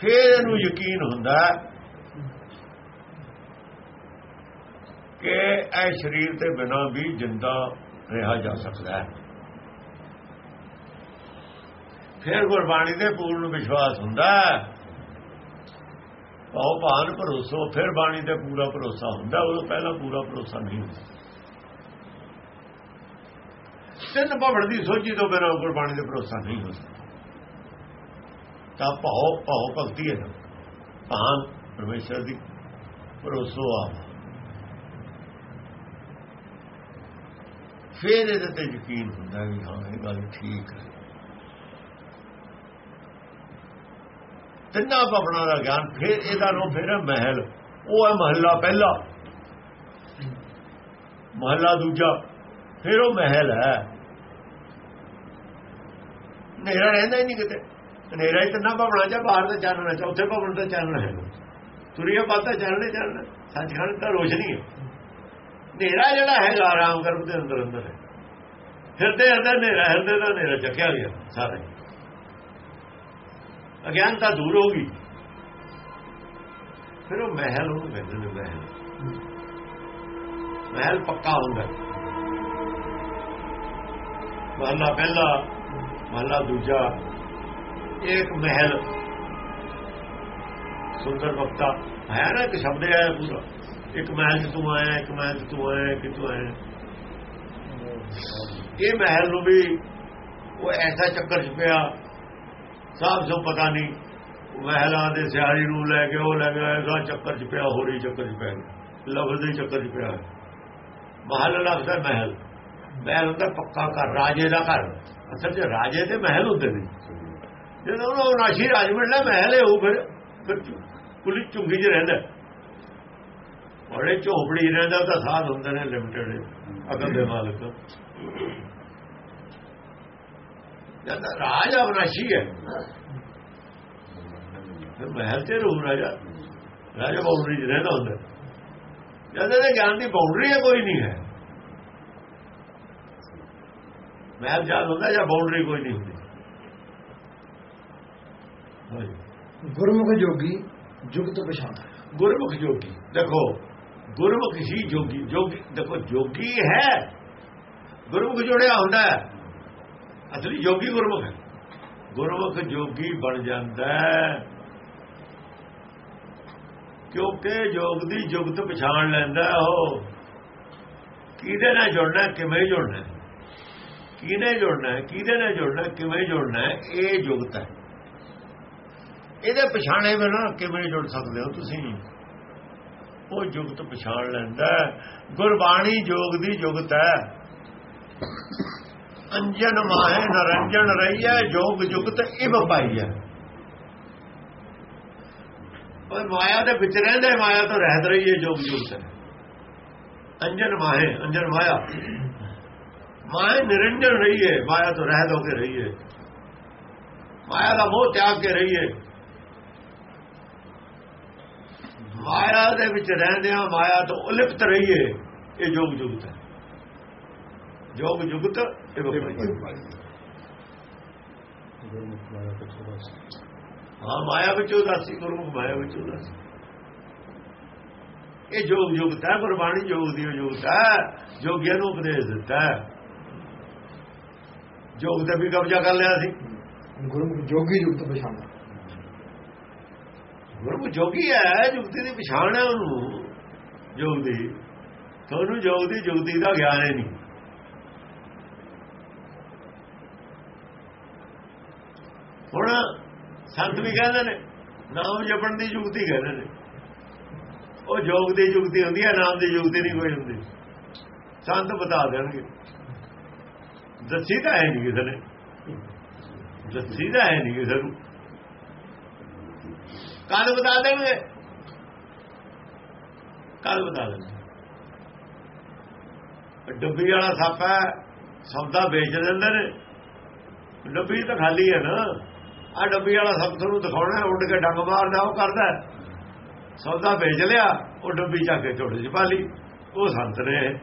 ਫੇਰ ਇਹਨੂੰ ਯਕੀਨ ਹੁੰਦਾ ਹੈ ਕਿ ਇਹ ਸਰੀਰ ਤੇ ਬਿਨਾ ਵੀ ਜਿੰਦਾ ਰਿਹਾ ਜਾ ਸਕਦਾ ਹੈ। ਫਿਰ ਗੁਰਬਾਣੀ ਦੇ ਪੂਰਨ ਵਿਸ਼ਵਾਸ ਹੁੰਦਾ ਹੈ। ਭਾਉ ਭਾਨ ਭਰੋਸੋ, ਫਿਰ ਬਾਣੀ ਤੇ ਪੂਰਾ ਭਰੋਸਾ ਹੁੰਦਾ, ਉਦੋਂ ਪਹਿਲਾਂ ਪੂਰਾ ਭਰੋਸਾ ਨਹੀਂ ਹੁੰਦਾ। ਤਿੰਨ ਭਵਨ ਦੀ ਸੋਝੀ ਤੋਂ ਬਿਨਾਂ ਗੁਰਬਾਣੀ ਤੇ ਭਰੋਸਾ ਨਹੀਂ ਹੋ ਸਕਦਾ ਤਾਂ ਭਾਉ ਭਾਉ ਭਗਤੀ ਹੈ ਭਾਨ ਪਰਮੇਸ਼ਰ ਦੀ ਭਰੋਸੋ ਆ। ਫਿਰ ਇਹਦੇ ਤੇ ਯਕੀਨ ਹੁੰਦਾ ਵੀ ਹਾਂ, ਇਹ ਗੱਲ ਠੀਕ ਹੈ। ਤਿੰਨਾਂ ਭਵਨਾਂ ਦਾ ਗਿਆਨ, ਫਿਰ ਇਹਦਾ ਨੋ ਫਿਰ ਮਹਿਲ। ਉਹ ਹੈ ਮਹੱਲਾ ਪਹਿਲਾ। ਮਹੱਲਾ ਦੂਜਾ, ਫਿਰ ਉਹ ਮਹਿਲ ਹੈ। ਹਨੇਰਾ ਰਹਿੰਦਾ ਹੀ ਨਹੀਂ ਕਿਤੇ। ਹਨੇਰਾ ਹੀ ਤਾਂ ਭਵਣਾ ਚ ਬਾਹਰ ਦਾ ਚਾਨਣਾ ਚ ਉੱਥੇ ਭਵਨ ਦਾ ਚਾਨਣਾ ਹੈ। ਤੁਰੀਆ ਬਾਤਾਂ ਚਾਨਣੇ ਚਾਨਣਾ ਸੱਚਖੰਡ ਤਾਂ ਰੋਸ਼ਨੀ ਹੈ। ਹਨੇਰਾ ਜਿਹੜਾ ਹੈਗਾ ਆਰਾਮ ਗਰਭ ਦੇ ਅੰਦਰ ਅੰਦਰ ਹੈ। ਹਿਰਦੇ ਅੰਦਰ ਹਨੇਰਾ, ਹਿਰਦੇ ਦਾ ਹਨੇਰਾ ਚੱਕਿਆ ਗਿਆ ਸਾਰਾ। ਹੀ। ਅਗਿਆਨਤਾ ਦੂਰ ਹੋ ਗਈ। ਫਿਰ ਉਹ ਮਹਿਲ ਉਹਨੂੰ ਕਹਿੰਦੇ ਨੇ ਮਹਿਲ। ਮਹਿਲ ਪੱਕਾ ਹੁੰਦਾ। ਮਹਲਾ ਪਹਿਲਾ, ਮਹਲਾ ਦੂਜਾ ਇੱਕ ਮਹਿਲ। ਸੁੰਦਰ ਬਖਤਾ। ਹੈ ਨਾ, ਇੱਕ ਸ਼ਬਦ ਆਇਆ ਪੂਰਾ। ਇੱਕ ਮਹਿਲ 'ਚ ਤੂੰ ਆਇਆ, ਇੱਕ ਮਹਿਲ 'ਚ ਤੂੰ ਆਇਆ ਕਿ ਤੂੰ ਆਇਆ। ਇਹ ਮਹਿਲ ਨੂੰ ਵੀ ਉਹ ਐਸਾ ਚੱਕਰ 'ਚ ਪਿਆ, ਸਾਬ ਸੋ ਪਤਾ ਨਹੀਂ, ਮਹਿਲਾਂ ਦੇ ਸਿਆਰੀ ਨੂੰ ਲੈ ਕੇ ਉਹ ਲੈ ਗਿਆ ਐਸਾ ਚੱਕਰ 'ਚ ਪਿਆ, ਹੋਰੀ ਚੱਕਰ 'ਚ ਪਿਆ ਲਫ਼ਜ਼ ਦੇ ਚੱਕਰ 'ਚ ਪਿਆ। ਮਹਲ ਲਫ਼ਜ਼ ਹੈ ਮਹਿਲ। ਮਹਿਲ ਹੁੰਦਾ ਪੱਕਾ ਘਰ, ਰਾਜੇ ਦਾ ਘਰ। ਅਸਲ 'ਚ ਰਾਜੇ ਦੇ ਮਹਿਲ ਹੁੰਦੇ ਨੇ। ਜਦੋਂ ਉਹ ਨਾਸ਼ੀ ਰਾਜ ਮਿਲਣਾ ਮਹਿਲ ਹੈ, ਉਹ ਫਿਰ ਫਿਰ ਕੁਲੀ ਝੁੰਗੀ 'ਚ ਰਹਿੰਦਾ ਬੜੇ ਝੋਪੜੀ ਰਹਿੰਦਾ ਤਾਂ ਸਾਧ ਹੁੰਦੇ ਨੇ ਲਿਮਟਿਡ ਅਕਲ ਦੇ ਮਾਲਕ। ਜਦ ਰਾਜ ਅਵਨਾਸ਼ੀ ਹੈ। ਫਿਰ ਮਹਿਲ ਤੇ ਰਹੂ ਰਾਜਾ। ਰਾਜਾ ਬਾਉਂਡਰੀ 'ਚ ਰਹਿੰਦਾ ਹੁੰਦਾ। ਜਦ ਇਹਦੇ ਗਿਆਨ ਦੀ ਬਾਉਂਡਰੀ ਹੈ ਕੋਈ ਨਹੀਂ ਹੈ। ਮਹਿਲ ਜਾਲ ਹੁੰਦਾ ਜਾਂ ਬਾਉਂਡਰੀ ਕੋਈ ਨਹੀਂ ਹੁੰਦੀ। ਗੁਰਮੁਖ ਜੋਗੀ ਜੁਗਤ ਪਛਾਣ ਗੁਰਮੁਖ ਜੋਗੀ ਦੇਖੋ। ਗੁਰਮੁਖ ਹੀ ਜੋਗੀ ਜੋਗੀ, ਦੇਖੋ ਜੋਗੀ ਹੈ, ਗੁਰਮੁਖ ਜੁੜਿਆ ਹੁੰਦਾ ਹੈ। ਅਸਲੀ ਜੋਗੀ ਗੁਰਮੁਖ ਹੈ। ਗੁਰਮੁਖ ਜੋਗੀ ਬਣ ਜਾਂਦਾ ਹੈ। ਕਿਉਂਕਿ ਜੋਗ ਦੀ ਜੁਗਤ ਪਛਾਣ ਲੈਂਦਾ ਉਹ। ਕਿਹਦੇ ਨਾਲ ਜੁੜਨਾ ਕਿਵੇਂ ਜੁੜਨਾ ਕਿਹਨੇ ਜੁੜਨਾ ਕਿਹਦੇ ਨਾਲ ਜੁੜਨਾ ਕਿਵੇਂ ਜੁੜਨਾ ਇਹ ਜੁਗਤ ਹੈ। ਇਹਦੇ ਪਛਾਣੇ ਬਿਨਾ ਕਿਵੇਂ ਜੁੜ ਸਕਦੇ ਹੋ ਤੁਸੀਂ? ਉਹ ਜੁਗਤ ਪਛਾਣ ਲੈਂਦਾ ਗੁਰਬਾਣੀ ਜੋਗ ਦੀ ਜੁਗਤ ਹੈ। ਅੰਜਨ ਮਾਹੇ ਨਰੰਜਨ ਰਹੀਐ, ਜੋਗ ਜੁਗਤ ਇਬ ਪਾਈਐ। ਪਰ ਮਾਇਆ ਦੇ ਵਿੱਚ ਰਹਿੰਦੇ, ਮਾਇਆ ਤੋਂ ਰਹਿਤ ਰਹੀਏ ਜੋਗ ਜੁਗਤ ਅੰਜਨ ਮਾਹੇ, ਅੰਜਨ ਮਾਇਆ। ਮਾਇਆ ਨਿਰੰਜਨ ਰਹੀਏ, ਮਾਇਆ ਤੋਂ ਰਹਿਤ ਹੋ ਕੇ ਰਹੀਏ। ਮਾਇਆ ਦਾ ਮੋਹ ਤਿਆਗ ਕੇ ਰਹੀਏ। ਮਾਇਆ ਦੇ ਵਿੱਚ ਰਹਿੰਦਿਆਂ ਮਾਇਆ ਤੋਂ ਉਲਿਪਤ ਰਹੀਏ, ਇਹ ਜੋਗ ਜੁਗਤ ਹੈ। ਜੋਗ ਜੁਗਤ ਇਹ ਹਾਂ। ਮਾਇਆ ਵਿੱਚ ਉਦਾਸੀ, ਗੁਰਮੁਖ ਮਾਇਆ ਵਿੱਚ ਉਦਾਸੀ। ਇਹ ਜੋਗ ਜੁਗਤ ਹੈ, ਗੁਰਬਾਣੀ ਜੋਗ ਦੀ ਜੁਗਤ ਹੈ, ਜੋਗੀਆਂ ਨੂੰ ਉਪਦੇਸ਼ ਦਿੱਤਾ ਹੈ। ਜੋਗ ਤੇ ਵੀ ਕਬਜ਼ਾ ਕਰ ਲਿਆ ਸੀ। ਗੁਰੂ ਜੋਗੀ ਜੁਗਤ ਪਛਾਣ ਗੁਰਮੁਖ ਜੋਗੀ ਹੈ, ਜੁਗਤੀ ਦੀ ਪਛਾਣ ਹੈ ਉਹਨੂੰ ਜੋਗ ਦੀ ਤੁਹਾਨੂੰ ਜੋਗ ਦੀ ਜੁਗਤੀ ਦਾ ਗਿਆਨ ਹੈ ਨਹੀਂ। ਹੁਣ ਸੰਤ ਵੀ ਕਹਿੰਦੇ ਨੇ, ਨਾਮ ਜਪਣ ਦੀ ਜੁਗਤੀ ਕਹਿੰਦੇ ਨੇ। ਉਹ ਜੋਗ ਦੀ ਜੁਗਤੀ ਹੁੰਦੀ ਹੈ, ਨਾਮ ਦੀ ਜੁਗਤੀ ਨਹੀਂ ਕੋਈ ਹੁੰਦੀ। ਸੰਤ ਬਤਾ ਦੇਣਗੇ। ਦੱਸੀ ਤਾਂ ਹੈ ਨਹੀਂ ਕਿਸੇ ਨੇ। ਦੱਸੀ ਤਾਂ ਹੈ ਨਹੀਂ ਕਿਸੇ ਨੂੰ। ਕੱਲ ਬਤਾ ਦੇਣਗੇ। ਕੱਲ ਬਤਾ ਦੇਣਗੇ। ਡੱਬੀ ਵਾਲਾ ਸੱਪ ਹੈ, ਸੌਦਾ ਵੇਚ ਦਿੰਦੇ ਨੇ। ਡੱਬੀ ਤਾਂ ਖਾਲੀ ਹੈ ਨਾ। ਆ ਡੱਬੀ ਵਾਲਾ ਸੱਪ ਤੁਹਾਨੂੰ ਦਿਖਾਉਣਾ ਉੱਡ ਕੇ ਡੰਗ ਮਾਰਦਾ, ਉਹ ਕਰਦਾ ਸੌਦਾ ਵੇਚ ਲਿਆ, ਉਹ ਡੱਬੀ ਚੱਕ ਕੇ ਝੋਲੇ 'ਚ ਪਾ ਲਈ। ਉਹ ਸੰਤ ਨੇ।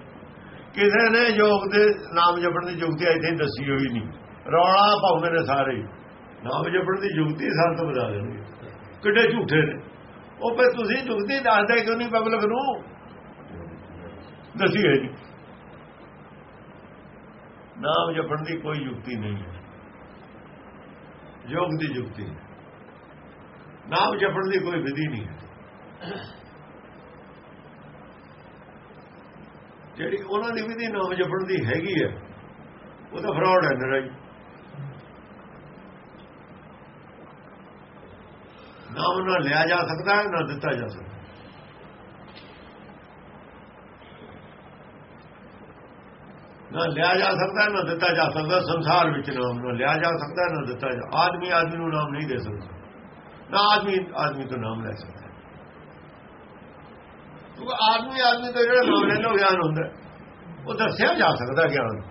ਕਿਸੇ ਨੇ ਯੋਗ ਦੇ ਨਾਮ ਜਪਣ ਦੀ ਯੁਕਤੀ ਇੱਥੇ ਦੱਸੀ ਹੋਈ ਨਹੀਂ। ਰੌਲਾ ਪਾਉਂਦੇ ਨੇ ਸਾਰੇ। ਨਾਮ ਜਪਣ ਦੀ ਯੁਕਤੀ ਸੰਤ ਬਤਾ ਦੇਣਗੇ। ਕਿੱਡੇ ਝੂਠੇ ਨੇ। ਉਹ ਫਿਰ ਤੁਸੀਂ ਜੁਗਤੀ ਦੱਸਦੇ ਕਿਉਂ ਨਹੀਂ ਪਬਲਿਕ ਨੂੰ? ਦੱਸੀ ਹੈ ਜੀ। ਨਾਮ ਜਪਣ ਦੀ ਕੋਈ ਯੁਕਤੀ ਨਹੀਂ ਹੈ। ਯੋਗ ਦੀ ਯੁਕਤੀ ਹੈ। ਨਾਮ ਜਪਣ ਦੀ ਕੋਈ ਵਿਧੀ ਨਹੀਂ ਹੈ। ਜਿਹੜੀ ਉਹਨਾਂ ਦੀ ਵਿਧੀ ਨਾਮ ਜਪਣ ਦੀ ਹੈਗੀ ਹੈ, ਉਹ ਤਾਂ ਫਰਾਡ ਹੈ ਨਰਾ ਨਾਮ ਨਾ ਲਿਆ ਜਾ ਸਕਦਾ ਹੈ ਨਾ ਦਿੱਤਾ ਜਾ ਸਕਦਾ। ਨਾ ਲਿਆ ਜਾ ਸਕਦਾ, ਨਾ ਦਿੱਤਾ ਜਾ ਸਕਦਾ। ਸੰਸਾਰ ਵਿੱਚ ਨਾਮ ਨਾ ਲਿਆ ਜਾ ਸਕਦਾ, ਨਾ ਦਿੱਤਾ ਜਾ ਆਦਮੀ ਆਦਮੀ ਨੂੰ ਨਾਮ ਨਹੀਂ ਦੇ ਸਕਦਾ। ਨਾ ਆਦਮੀ ਆਦਮੀ ਤੋਂ ਨਾਮ ਲੈ ਸਕਦਾ। ਕਿਉਂਕਿ ਆਦਮੀ ਆਦਮੀ ਤੋਂ ਜਿਹੜਾ ਨਾਮ ਲੈਣਾ ਗਿਆਨ ਹੁੰਦਾ। ਉਹ ਦੱਸਿਆ ਜਾ ਸਕਦਾ ਗਿਆਨ।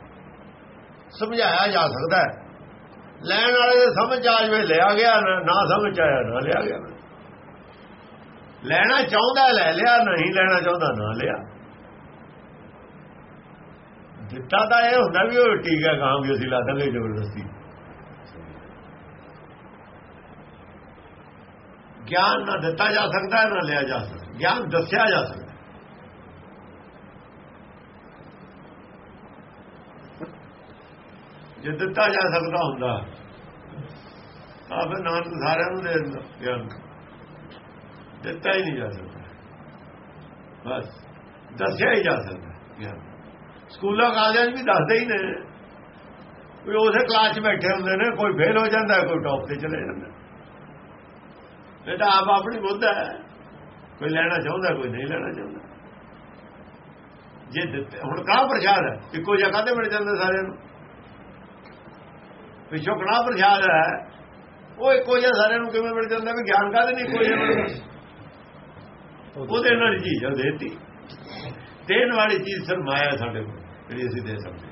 ਸਮਝਾਇਆ ਜਾ ਸਕਦਾ। ਲੈਣ ਵਾਲੇ ਦੇ ਸਮਝ ਆ ਜਵੇ, ਲਿਆ ਗਿਆ, ਨਾ ਸਮਝ ਆਇਆ, ਨਾ ਲਿਆ ਗਿਆ। ਲੈਣਾ ਚਾਹੁੰਦਾ ਲੈ ਲਿਆ, ਨਹੀਂ ਲੈਣਾ ਚਾਹੁੰਦਾ, ਨਾ ਲਿਆ। ਦਿੱਤਾ ਤਾਂ ਇਹ ਹੁੰਦਾ ਵੀ ਉਹ ਟੀਕਾ ਗਾਂ ਵੀ ਅਸੀਂ ਲਾ ਦਾਂਗੇ ਜ਼ਬਰਦਸਤੀ। ਗਿਆਨ ਨਾ ਦਿੱਤਾ ਜਾ ਸਕਦਾ, ਨਾ ਲਿਆ ਜਾ ਸਕਦਾ। ਗਿਆਨ ਦੱਸਿਆ ਜਾ ਸਕਦਾ। ਜੇ ਦਿੱਤਾ ਜਾ ਸਕਦਾ ਹੁੰਦਾ। ਤਾਂ ਫਿਰ ਨਾਨਕ ਸਾਰਿਆਂ ਨੂੰ ਦੇ ਦਿੰਦਾ ਗਿਆਨ ਦਿੱਤਾ ਹੀ ਨਹੀਂ ਜਾ ਸਕਦਾ। ਬਸ, ਦੱਸਿਆ ਹੀ ਜਾ ਸਕਦਾ ਗਿਆਨ ਸਕੂਲਾਂ, ਕਾਲਜਾਂ 'ਚ ਵੀ ਦੱਸਦੇ ਹੀ ਨੇ। ਕੋਈ ਉਸੇ ਕਲਾਸ 'ਚ ਬੈਠੇ ਹੁੰਦੇ ਨੇ, ਕੋਈ ਫੇਲ ਹੋ ਜਾਂਦਾ, ਕੋਈ ਟੌਪ ਤੇ ਚਲੇ ਜਾਂਦਾ। ਇਹ ਤਾਂ ਆਪ ਆਪਣੀ ਬੁੱਧ ਹੈ। ਕੋਈ ਲੈਣਾ ਚਾਹੁੰਦਾ, ਕੋਈ ਨਹੀਂ ਲੈਣਾ ਚਾਹੁੰਦਾ। ਜੇ ਦਿੱਤੇ ਹੁਣ ਕਾਹ ਪ੍ਰਸ਼ਾਦ ਹੈ? ਇੱਕੋ ਜਗ੍ਹਾ ਤੇ ਮਿਲ ਜਾਂਦਾ ਸਾਰਿਆਂ ਨੂੰ? ਪਿਛੋ ਕੜਾ ਪ੍ਰਸ਼ਾਦ ਹੈ? ਉਹ ਇੱਕੋ ਜਿਹਾ ਸਾਰਿਆਂ ਨੂੰ ਕਿਵੇਂ ਮਿਲ ਜਾਂਦਾ? ਵੀ ਗਿਆਨ ਕਾਹਦੇ ਨਹੀਂ ਮਿਲਦਾ ਉਹਦੇ ਨਾਲ ਚੀਜ਼ ਉਹ ਦੇਤੀ ਦੇਣ ਵਾਲੀ ਚੀਜ਼ ਸਰਮਾਇਆ ਸਾਡੇ ਕੋਲ ਜਿਹੜੀ ਅਸੀਂ ਦੇ ਸਕਦੇ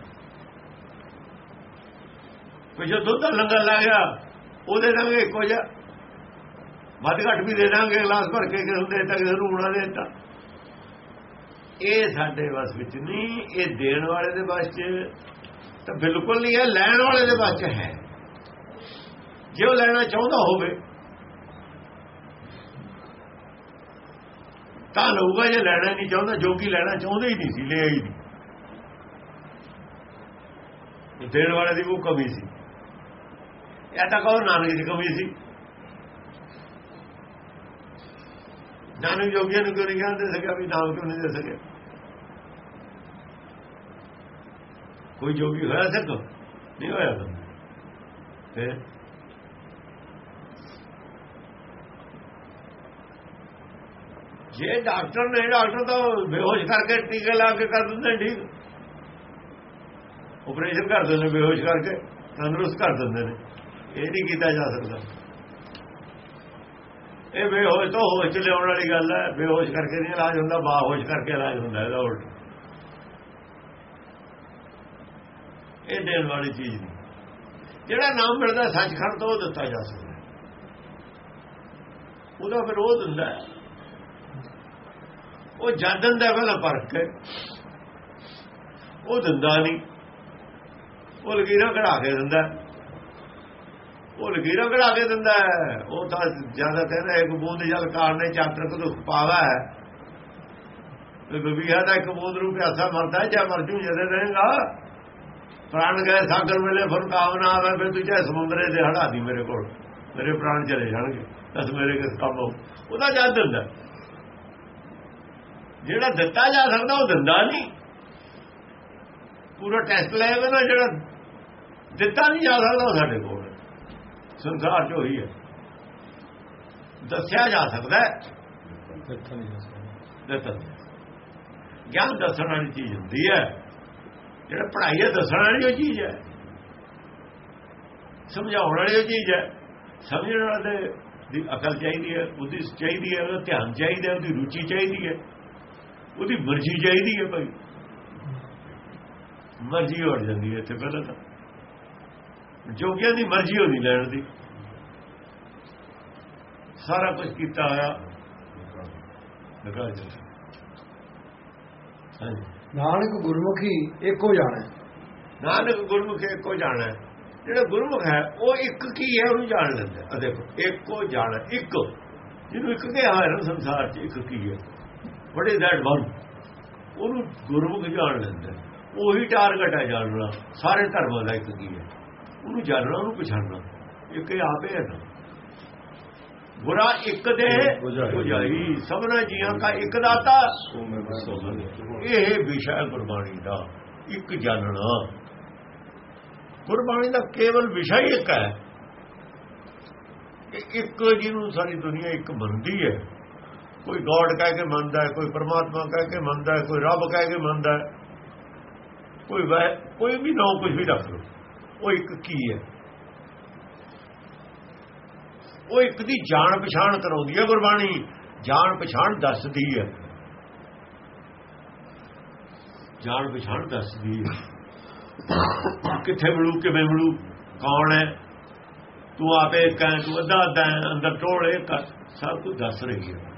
ਪਿਛੋ ਦੁੱਧ ਦਾ ਲੰਗਰ ਲਾ ਗਿਆ ਉਹਦੇ ਨਾਲ ਇੱਕੋ ਜਿਹਾ। ਵੱਧ ਘੱਟ ਵੀ ਦੇ ਦਾਂਗੇ ਗਲਾਸ ਭਰ ਕੇ ਕਿਸੇ ਨੂੰ ਦੇ ਨੂੰ ਉਣਾ ਦੇ ਦਿੱਤਾ। ਇਹ ਸਾਡੇ ਵਸ ਵਿੱਚ ਨਹੀਂ ਇਹ ਦੇਣ ਵਾਲੇ ਦੇ ਵਸ ਚ ਤਾਂ ਬਿਲਕੁਲ ਨਹੀਂ ਹੈ, ਲੈਣ ਵਾਲੇ ਦੇ ਵਸ ਹੈ। ਜੇ ਉਹ ਲੈਣਾ ਚਾਹੁੰਦਾ ਹੋਵੇ, ਤਾਂ ਲਊਗਾ, ਜੇ ਲੈਣਾ ਨਹੀਂ ਚਾਹੁੰਦਾ, ਜੋ ਕਿ ਲੈਣਾ ਚਾਹੁੰਦੇ ਹੀ ਨਹੀਂ ਸੀ, ਲਿਆ ਹੀ ਨਹੀਂ। ਦੇਣ ਵਾਲੇ ਦੀ ਉਹ ਕਮੀ ਸੀ। ਇਹ ਤਾਂ ਕਹੋ, ਨਾਨਕ ਦੀ ਕਮੀ ਸੀ। ਨਾਨਕ ਜੋਗੀਆਂ ਨੂੰ ਕਿਉਂ ਨਹੀਂ ਗਿਆਨ ਦੇ ਸਕਿਆ ਵੀ ਨਾਮ ਕਿਉਂ ਨਹੀਂ ਦੇ ਸਕਿਆ? ਕੋਈ ਜੋਗੀ ਹੋਇਆ ਸਕੋ ਨਹੀਂ ਹੋਇਆ ਤਾਂ। ਫਿਰ ਜੇ ਡਾਕਟਰ ਨੇ, ਡਾਕਟਰ ਤਾਂ ਬੇਹੋਸ਼ ਕਰਕੇ ਟੀਕੇ ਲਾ ਕੇ ਕਰ ਦਿੰਦੇ, ਠੀਕ। ਆਪਰੇਸ਼ਨ ਕਰ ਦਿੰਦੇ, ਬੇਹੋਸ਼ ਕਰਕੇ, ਤੰਦਰੁਸਤ ਕਰ ਦਿੰਦੇ ਨੇ। ਇਹ ਨਹੀਂ ਕੀਤਾ ਜਾ ਸਕਦਾ। ਇਹ ਬੇਹੋਸ਼ ਤੋਂ ਹੋਸ਼ ਚ ਲਿਆਉਣ ਵਾਲੀ ਗੱਲ ਹੈ। ਬੇਹੋਸ਼ ਕਰਕੇ ਨਹੀਂ ਇਲਾਜ ਹੁੰਦਾ, ਬਾਹੋਸ਼ ਕਰਕੇ ਇਲਾਜ ਹੁੰਦਾ, ਇਹਦਾ ਉਲਟ। ਇਹ ਦੇਣ ਵਾਲੀ ਚੀਜ਼ ਨਹੀਂ। ਜਿਹੜਾ ਨਾਮ ਮਿਲਦਾ ਸੱਚਖੰਡ ਤੋਂ ਉਹ ਦਿੱਤਾ ਜਾ ਸਕਦਾ ਉਹਦਾ ਫਿਰ ਉਹ ਦਿੰਦਾ ਉਹ ਜਦ ਦਿੰਦਾ ਪਹਿਲਾਂ ਪਰਖ ਕੇ ਉਹ ਦਿੰਦਾ ਨਹੀਂ। ਉਹ ਲਕੀਰਾਂ ਕਢਾ ਕੇ ਦਿੰਦਾ ਉਹ ਲਕੀਰਾਂ ਕਢਾ ਕੇ ਦਿੰਦਾ ਉਹ ਤਾਂ ਜ਼ਿਆਦਾ ਕਹਿੰਦਾ ਇੱਕ ਬੂੰਦ ਜਲ ਕਾਰਨੇ ਚਾਤਰ ਕੋ ਦੁੱਖ ਪਾਵਾ ਹੈ। ਤੇ ਬਬੀਆ ਦਾ ਇੱਕ ਬੂੰਦ ਨੂੰ ਪਿਆਸਾ ਮਰਦਾ ਜਾਂ ਮਰ ਜੂ, ਜਦੇ ਰਹੇਗਾ। ਪ੍ਰਾਣ ਗਏ ਸਾਗਰ ਵੇਲੇ ਫਿਰ ਕਾਮਨਾ ਆਵੇ ਫਿਰ ਤੂੰ ਚਾਹੇ ਸਮੁੰਦਰੇ ਦੇ ਹੜਾ ਦੀ ਮੇਰੇ ਕੋਲ। ਮੇਰੇ ਪ੍ਰਾਣ ਚਲੇ ਜਾਣਗੇ। ਤਸ ਮੇਰੇ ਕਿਸ ਕੰਮ। ਉਹਦਾ ਜਦ ਦਿੰਦਾ। ਜਿਹੜਾ ਦਿੱਤਾ ਜਾ ਸਕਦਾ ਉਹ ਦਿੰਦਾ ਨਹੀਂ। ਪੂਰਾ ਟੈਸਟ ਲੈ ਆਵੇ ਨਾ ਜਿਹੜਾ ਦਿੱਤਾ ਨਹੀਂ ਜਾ ਸਕਦਾ ਉਹ ਸਾਡੇ ਕੋਲ। ਸੰਸਾਰ 'ਚ ਉਹੀ ਹੈ। ਦੱਸਿਆ ਜਾ ਸਕਦਾ ਦਿੱਤਾ ਗਿਆਨ ਦੱਸਣ ਵਾਲੀ ਚੀਜ਼ ਹੁੰਦੀ ਹੈ। ਜਿਹੜਾ ਪੜ੍ਹਾਈ ਹੈ ਦੱਸਣ ਵਾਲੀ ਉਹ ਚੀਜ਼ ਹੈ। ਸਮਝਾਉਣ ਵਾਲੀ ਉਹ ਚੀਜ਼ ਹੈ। ਸਮਝਣ ਵਾਲੇ ਦੀ ਅਕਲ ਚਾਹੀਦੀ ਹੈ ਉਹਦੀ ਚਾਹੀਦੀ ਹੈ ਉਹਦਾ ਧਿਆਨ ਚਾਹੀਦਾ ਉਹਦੀ ਰੁਚੀ ਚਾਹੀਦੀ ਹੈ। ਉਹਦੀ ਮਰਜ਼ੀ ਚਾਹੀਦੀ ਹੈ ਭਾਈ। ਮਰਜ਼ੀ ਹੋ ਜਾਂਦੀ ਹੈ ਇੱਥੇ ਪਹਿਲਾਂ ਤਾਂ। ਜੋਗੀਆਂ ਦੀ ਮਰਜ਼ੀ ਹੋਣੀ ਲੈਣ ਦੀ। ਸਾਰਾ ਕੁਝ ਕੀਤਾ ਹੋਇਆ। ਲਗਾ ਜਾਂਦਾ ਹਾਂਜੀ। ਨਾਨਕ ਗੁਰਮੁਖੀ ਇੱਕੋ ਜਾਣਾ ਨਾਨਕ ਗੁਰਮੁਖੀ ਇੱਕੋ ਜਾਣਾ ਜਿਹੜਾ ਗੁਰਮੁਖ ਹੈ, ਉਹ ਇੱਕ ਕੀ ਹੈ, ਉਹਨੂੰ ਜਾਣ ਲੈਂਦਾ ਆ ਦੇਖੋ, ਇੱਕੋ ਜਾਣਾ ਇੱਕ। ਜਿਹਨੂੰ ਇੱਕ ਕਿਹਾ ਹੈ ਨਾ, ਸੰਸਾਰ 'ਚ ਇੱਕ ਕੀ ਹੈ? ਵਟ ਇਜ਼ ਦੈਟ ਵਨ ਉਹਨੂੰ ਗੁਰਮੁਖ ਜਾਣ ਲੈਂਦਾ ਉਹੀ ਟਾਰਗੇਟ ਹੈ ਜਾਣਨਾ। ਸਾਰੇ ਧਰਮਾਂ ਦਾ ਇੱਕ ਕੀ ਹੈ? ਉਹਨੂੰ ਜਾਣਨਾ, ਉਹਨੂੰ ਪਛਾਣਨਾ। ਇੱਕ ਇਹ ਆਪੇ ਹੈ ਨਾ। ਬੁਰਾ ਇੱਕ ਦੇ ਬੁਝਾਈ ਸਭਨਾ ਜੀਆਂ ਦਾ ਇੱਕ ਦਾਤਾ। ਇਹ ਵਿਸ਼ਾ ਗੁਰਬਾਣੀ ਦਾ ਇੱਕ ਜਾਣਨਾ ਗੁਰਬਾਣੀ ਦਾ ਕੇਵਲ ਵਿਸ਼ਾ ਹੀ ਇੱਕ ਹੈ। ਕਿ ਇੱਕ ਜਿਹਨੂੰ ਸਾਰੀ ਦੁਨੀਆ ਇੱਕ ਮੰਨਦੀ ਹੈ। ਕੋਈ ਗੋਡ ਕਹਿ ਕੇ ਮੰਨਦਾ ਹੈ, ਕੋਈ ਪਰਮਾਤਮਾ ਕਹਿ ਕੇ ਮੰਨਦਾ ਹੈ, ਕੋਈ ਰੱਬ ਕਹਿ ਕੇ ਮੰਨਦਾ ਹੈ। ਕੋਈ ਵੈ- ਕੋਈ ਵੀ ਨਾਮ ਕੁਝ ਵੀ ਰੱਖ ਲਓ। ਉਹ ਇੱਕ ਕੀ ਹੈ? ਉਹ ਇੱਕ ਦੀ ਜਾਣ ਪਛਾਣ ਕਰਾਉਂਦੀ ਹੈ ਗੁਰਬਾਣੀ। ਜਾਣ ਪਛਾਣ ਦੱਸਦੀ ਹੈ। ਜਾਣ ਪਛਾਣ ਦੱਸਦੀ ਹੈ। ਕਿੱਥੇ ਮਿਲੂ, ਕਿਵੇਂ ਮਿਲੂ, ਕੌਣ ਹੈ? ਤੂੰ ਆਪੇ ਕਹਿ ਤੂੰ ਅੱਧਾ ਅੱਧਾ ਅੰਦਰ ਟੋਲ ਇੱਕ ਸਭ ਕੁਝ ਦੱਸ ਰਹੀ ਹੈ।